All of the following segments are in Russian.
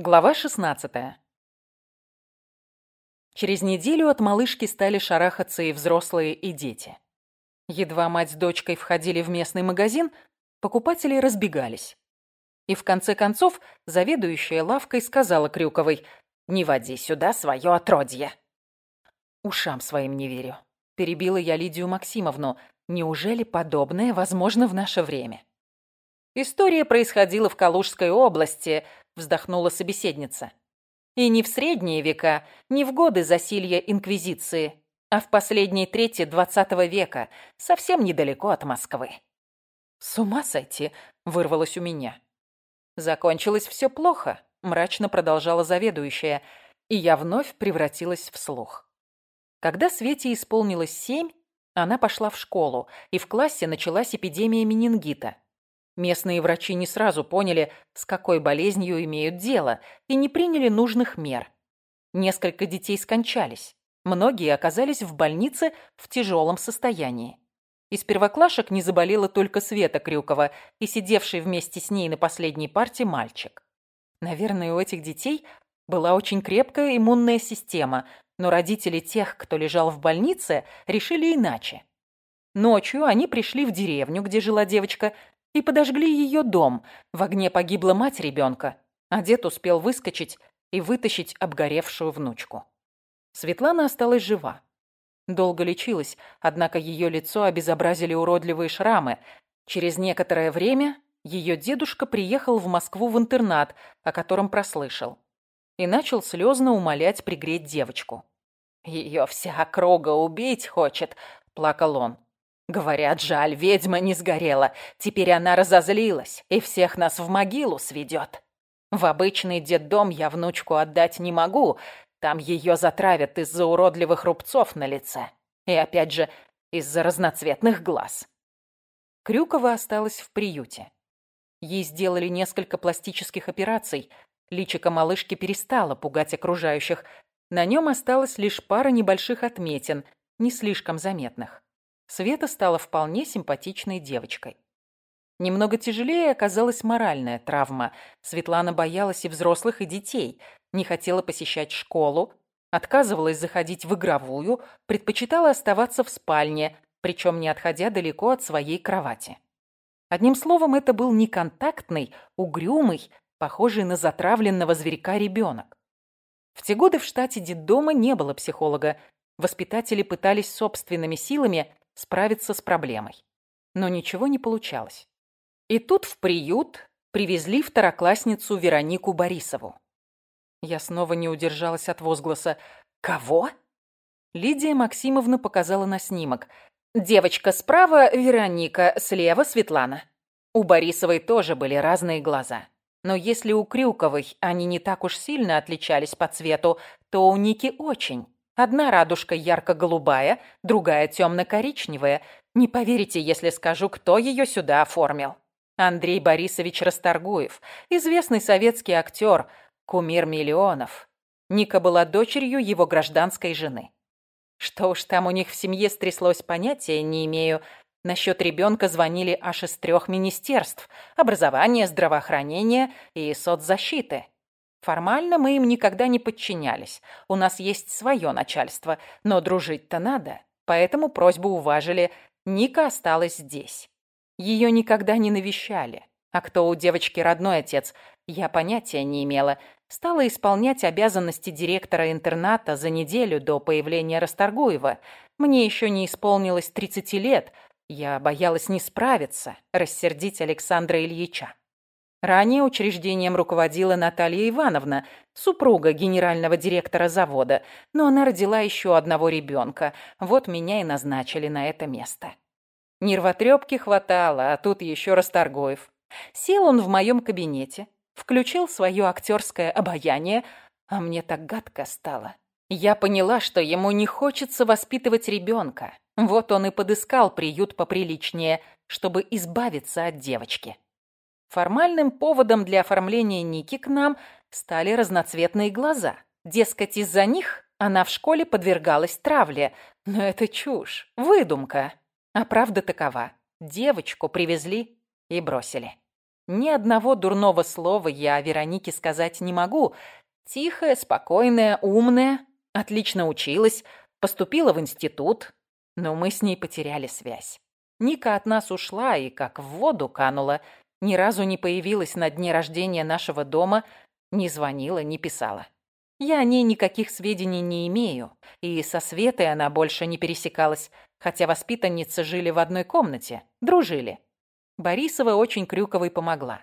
Глава 16. Через неделю от малышки стали шарахаться и взрослые, и дети. Едва мать с дочкой входили в местный магазин, покупатели разбегались. И в конце концов заведующая лавкой сказала Крюковой «Не води сюда свое отродье». Ушам своим не верю. Перебила я Лидию Максимовну. Неужели подобное возможно в наше время? История происходила в Калужской области, вздохнула собеседница. И не в средние века, не в годы засилья Инквизиции, а в последней трети двадцатого века, совсем недалеко от Москвы. «С ума сойти!» — вырвалось у меня. «Закончилось все плохо», — мрачно продолжала заведующая, и я вновь превратилась в слух. Когда Свете исполнилось семь, она пошла в школу, и в классе началась эпидемия менингита. Местные врачи не сразу поняли, с какой болезнью имеют дело, и не приняли нужных мер. Несколько детей скончались. Многие оказались в больнице в тяжелом состоянии. Из первоклашек не заболела только Света Крюкова и сидевший вместе с ней на последней парте мальчик. Наверное, у этих детей была очень крепкая иммунная система, но родители тех, кто лежал в больнице, решили иначе. Ночью они пришли в деревню, где жила девочка, и подожгли ее дом. В огне погибла мать ребенка, а дед успел выскочить и вытащить обгоревшую внучку. Светлана осталась жива. Долго лечилась, однако ее лицо обезобразили уродливые шрамы. Через некоторое время ее дедушка приехал в Москву в интернат, о котором прослышал, и начал слезно умолять пригреть девочку. «Ее вся округа убить хочет», — плакал он. Говорят, жаль, ведьма не сгорела. Теперь она разозлилась и всех нас в могилу сведет. В обычный детдом я внучку отдать не могу. Там ее затравят из-за уродливых рубцов на лице. И опять же, из-за разноцветных глаз. Крюкова осталась в приюте. Ей сделали несколько пластических операций. Личико малышки перестало пугать окружающих. На нем осталась лишь пара небольших отметин, не слишком заметных. Света стала вполне симпатичной девочкой. Немного тяжелее оказалась моральная травма. Светлана боялась и взрослых, и детей, не хотела посещать школу, отказывалась заходить в игровую, предпочитала оставаться в спальне, причем не отходя далеко от своей кровати. Одним словом, это был неконтактный, угрюмый, похожий на затравленного зверька ребенок. В те годы в штате детдома не было психолога. Воспитатели пытались собственными силами справиться с проблемой. Но ничего не получалось. И тут в приют привезли второклассницу Веронику Борисову. Я снова не удержалась от возгласа «Кого?». Лидия Максимовна показала на снимок. Девочка справа – Вероника, слева – Светлана. У Борисовой тоже были разные глаза. Но если у Крюковой они не так уж сильно отличались по цвету, то у Ники очень. Одна радужка ярко-голубая, другая темно-коричневая. Не поверите, если скажу, кто ее сюда оформил. Андрей Борисович Расторгуев, известный советский актер, кумир миллионов. Ника была дочерью его гражданской жены. Что уж там у них в семье стряслось, понятия не имею. Насчет ребенка звонили аж из трех министерств – образования, здравоохранения и соцзащиты. Формально мы им никогда не подчинялись. У нас есть свое начальство, но дружить-то надо. Поэтому просьбу уважили. Ника осталась здесь. Ее никогда не навещали. А кто у девочки родной отец, я понятия не имела. Стала исполнять обязанности директора интерната за неделю до появления Расторгуева. Мне еще не исполнилось 30 лет. Я боялась не справиться, рассердить Александра Ильича. Ранее учреждением руководила Наталья Ивановна, супруга генерального директора завода, но она родила еще одного ребенка. Вот меня и назначили на это место. Нервотрепки хватало, а тут еще Расторгуев. Сел он в моем кабинете, включил свое актерское обаяние, а мне так гадко стало. Я поняла, что ему не хочется воспитывать ребенка. Вот он и подыскал приют поприличнее, чтобы избавиться от девочки. Формальным поводом для оформления Ники к нам стали разноцветные глаза. Дескать, из-за них она в школе подвергалась травле. Но это чушь, выдумка. А правда такова. Девочку привезли и бросили. Ни одного дурного слова я о Веронике сказать не могу. Тихая, спокойная, умная, отлично училась, поступила в институт, но мы с ней потеряли связь. Ника от нас ушла и как в воду канула, ни разу не появилась на дне рождения нашего дома, не звонила, не писала. Я о ней никаких сведений не имею, и со Светой она больше не пересекалась, хотя воспитанницы жили в одной комнате, дружили. Борисова очень Крюковой помогла.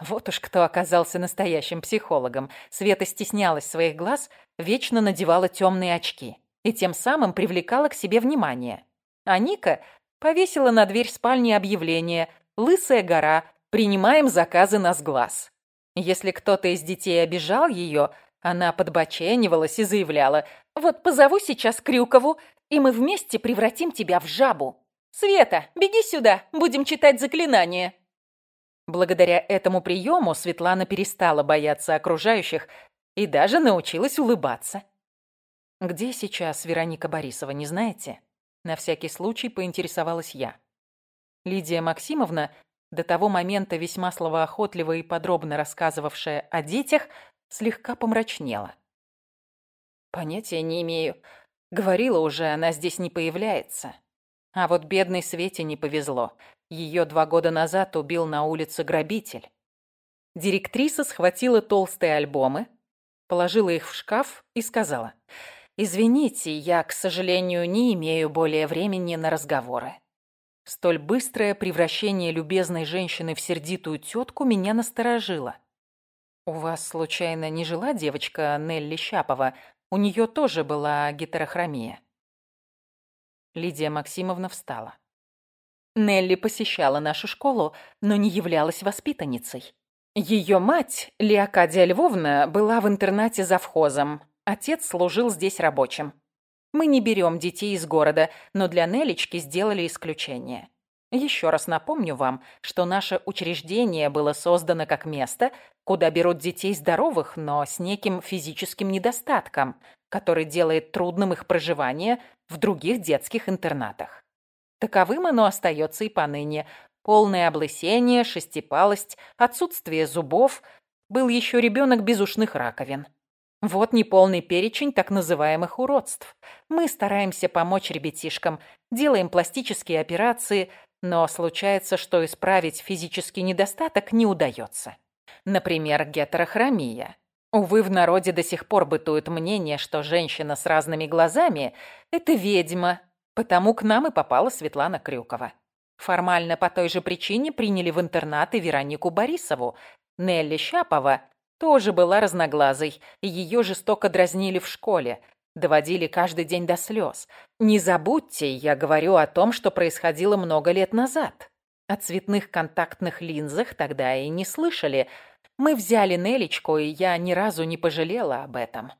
Вот уж кто оказался настоящим психологом. Света стеснялась своих глаз, вечно надевала темные очки и тем самым привлекала к себе внимание. А Ника повесила на дверь спальни объявление «Лысая гора. Принимаем заказы на сглаз». Если кто-то из детей обижал ее, она подбоченивалась и заявляла «Вот позову сейчас Крюкову, и мы вместе превратим тебя в жабу». «Света, беги сюда, будем читать заклинание». Благодаря этому приему Светлана перестала бояться окружающих и даже научилась улыбаться. «Где сейчас Вероника Борисова, не знаете?» На всякий случай поинтересовалась я. Лидия Максимовна, до того момента весьма словоохотливо и подробно рассказывавшая о детях, слегка помрачнела. «Понятия не имею. Говорила уже, она здесь не появляется. А вот бедной Свете не повезло. Ее два года назад убил на улице грабитель. Директриса схватила толстые альбомы, положила их в шкаф и сказала, «Извините, я, к сожалению, не имею более времени на разговоры». Столь быстрое превращение любезной женщины в сердитую тетку меня насторожило. «У вас, случайно, не жила девочка Нелли Щапова? У нее тоже была гетерохромия». Лидия Максимовна встала. Нелли посещала нашу школу, но не являлась воспитанницей. Ее мать, Леокадия Львовна, была в интернате завхозом. Отец служил здесь рабочим. Мы не берем детей из города, но для Нелечки сделали исключение. Еще раз напомню вам, что наше учреждение было создано как место, куда берут детей здоровых, но с неким физическим недостатком, который делает трудным их проживание в других детских интернатах. Таковым оно остается и поныне. Полное облысение, шестипалость, отсутствие зубов. Был еще ребенок без ушных раковин. Вот неполный перечень так называемых уродств. Мы стараемся помочь ребятишкам, делаем пластические операции, но случается, что исправить физический недостаток не удается. Например, гетерохромия. Увы, в народе до сих пор бытует мнение, что женщина с разными глазами – это ведьма, потому к нам и попала Светлана Крюкова. Формально по той же причине приняли в интернаты Веронику Борисову. Нелли Щапова тоже была разноглазой, и ее жестоко дразнили в школе, доводили каждый день до слез. Не забудьте, я говорю о том, что происходило много лет назад. О цветных контактных линзах тогда и не слышали – мы взяли Нелечку, и я ни разу не пожалела об этом.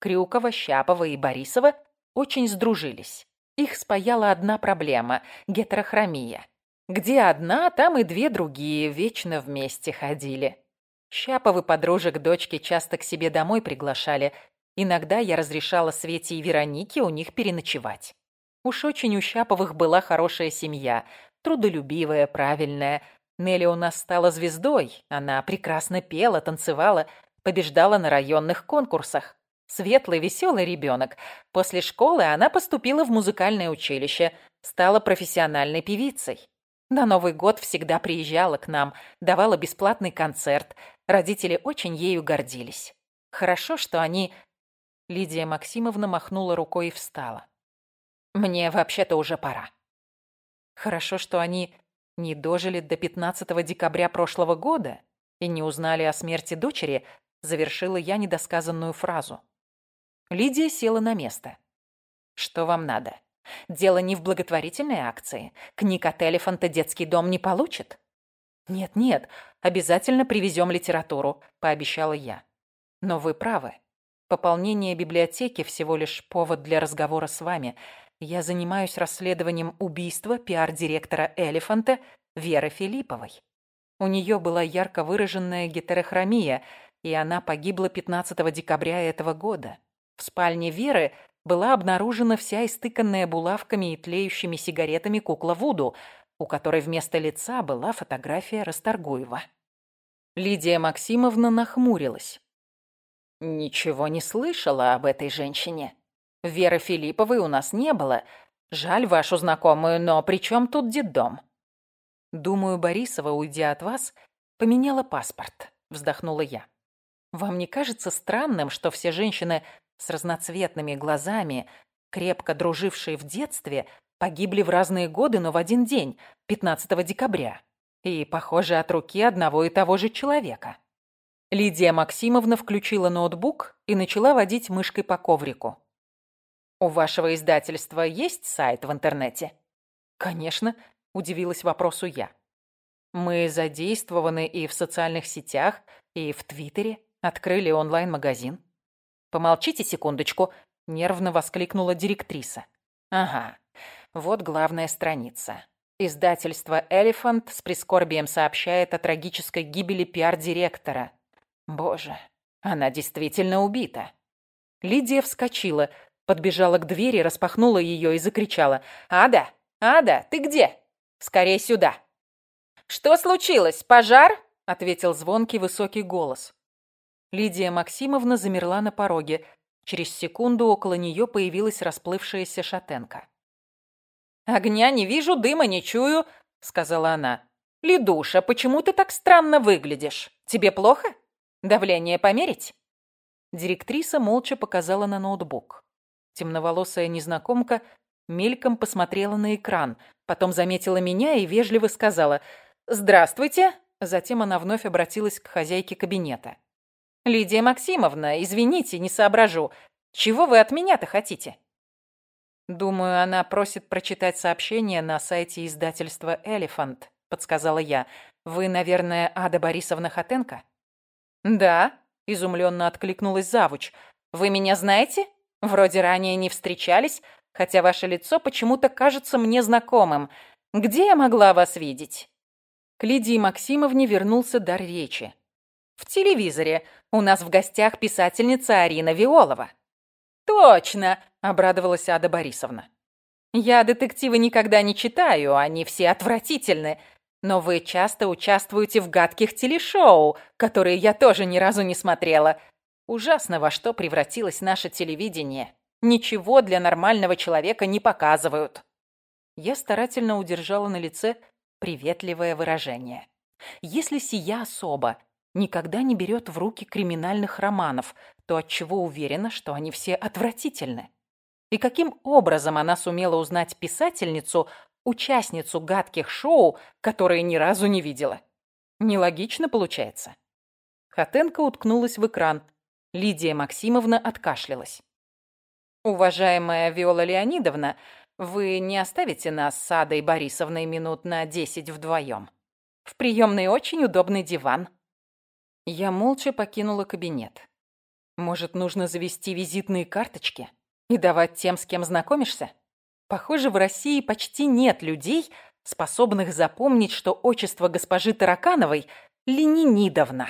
Крюкова, Щапова и Борисова очень сдружились. Их спаяла одна проблема – гетерохромия. Где одна, там и две другие вечно вместе ходили. Щаповы подружек дочки часто к себе домой приглашали. Иногда я разрешала Свете и Веронике у них переночевать. Уж очень у Щаповых была хорошая семья, трудолюбивая, правильная – Нелли у нас стала звездой. Она прекрасно пела, танцевала, побеждала на районных конкурсах. Светлый, веселый ребенок. После школы она поступила в музыкальное училище, стала профессиональной певицей. На Новый год всегда приезжала к нам, давала бесплатный концерт. Родители очень ею гордились. Хорошо, что они... Лидия Максимовна махнула рукой и встала. Мне вообще-то уже пора. Хорошо, что они не дожили до 15 декабря прошлого года и не узнали о смерти дочери, завершила я недосказанную фразу. Лидия села на место. «Что вам надо? Дело не в благотворительной акции. Книг от Элефанта детский дом не получит?» «Нет-нет, обязательно привезем литературу», — пообещала я. «Но вы правы. Пополнение библиотеки всего лишь повод для разговора с вами. Я занимаюсь расследованием убийства пиар-директора «Элефанта» Веры Филипповой. У нее была ярко выраженная гетерохромия, и она погибла 15 декабря этого года. В спальне Веры была обнаружена вся истыканная булавками и тлеющими сигаретами кукла Вуду, у которой вместо лица была фотография Расторгуева. Лидия Максимовна нахмурилась. «Ничего не слышала об этой женщине. Веры Филипповой у нас не было. Жаль вашу знакомую, но при чем тут детдом?» «Думаю, Борисова, уйдя от вас, поменяла паспорт», — вздохнула я. «Вам не кажется странным, что все женщины с разноцветными глазами, крепко дружившие в детстве, погибли в разные годы, но в один день, 15 декабря, и, похоже, от руки одного и того же человека?» Лидия Максимовна включила ноутбук и начала водить мышкой по коврику. «У вашего издательства есть сайт в интернете?» «Конечно», — удивилась вопросу я. «Мы задействованы и в социальных сетях, и в Твиттере, открыли онлайн-магазин». «Помолчите секундочку», — нервно воскликнула директриса. «Ага, вот главная страница. Издательство «Элефант» с прискорбием сообщает о трагической гибели пиар-директора. Боже, она действительно убита. Лидия вскочила, подбежала к двери, распахнула ее и закричала. «Ада! Ада, ты где? Скорей сюда!» «Что случилось? Пожар?» — ответил звонкий высокий голос. Лидия Максимовна замерла на пороге. Через секунду около нее появилась расплывшаяся шатенка. «Огня не вижу, дыма не чую», — сказала она. «Лидуша, почему ты так странно выглядишь? Тебе плохо? Давление померить?» Директриса молча показала на ноутбук. Темноволосая незнакомка мельком посмотрела на экран, потом заметила меня и вежливо сказала «Здравствуйте». Затем она вновь обратилась к хозяйке кабинета. «Лидия Максимовна, извините, не соображу. Чего вы от меня-то хотите?» «Думаю, она просит прочитать сообщение на сайте издательства «Элефант», — подсказала я. «Вы, наверное, Ада Борисовна Хатенко?» «Да», — изумленно откликнулась завуч. «Вы меня знаете? Вроде ранее не встречались, хотя ваше лицо почему-то кажется мне знакомым. Где я могла вас видеть?» К Лидии Максимовне вернулся дар речи. «В телевизоре. У нас в гостях писательница Арина Виолова». «Точно!» — обрадовалась Ада Борисовна. «Я детективы никогда не читаю, они все отвратительны. Но вы часто участвуете в гадких телешоу, которые я тоже ни разу не смотрела. Ужасно во что превратилось наше телевидение. Ничего для нормального человека не показывают». Я старательно удержала на лице приветливое выражение. Если сия особа никогда не берет в руки криминальных романов, то отчего уверена, что они все отвратительны? И каким образом она сумела узнать писательницу, участницу гадких шоу, которые ни разу не видела? Нелогично получается. Хатенко уткнулась в экран. Лидия Максимовна откашлялась. «Уважаемая Виола Леонидовна, вы не оставите нас с Адой Борисовной минут на десять вдвоем? В приемной очень удобный диван». Я молча покинула кабинет. Может, нужно завести визитные карточки и давать тем, с кем знакомишься? Похоже, в России почти нет людей, способных запомнить, что отчество госпожи Таракановой – Ленинидовна.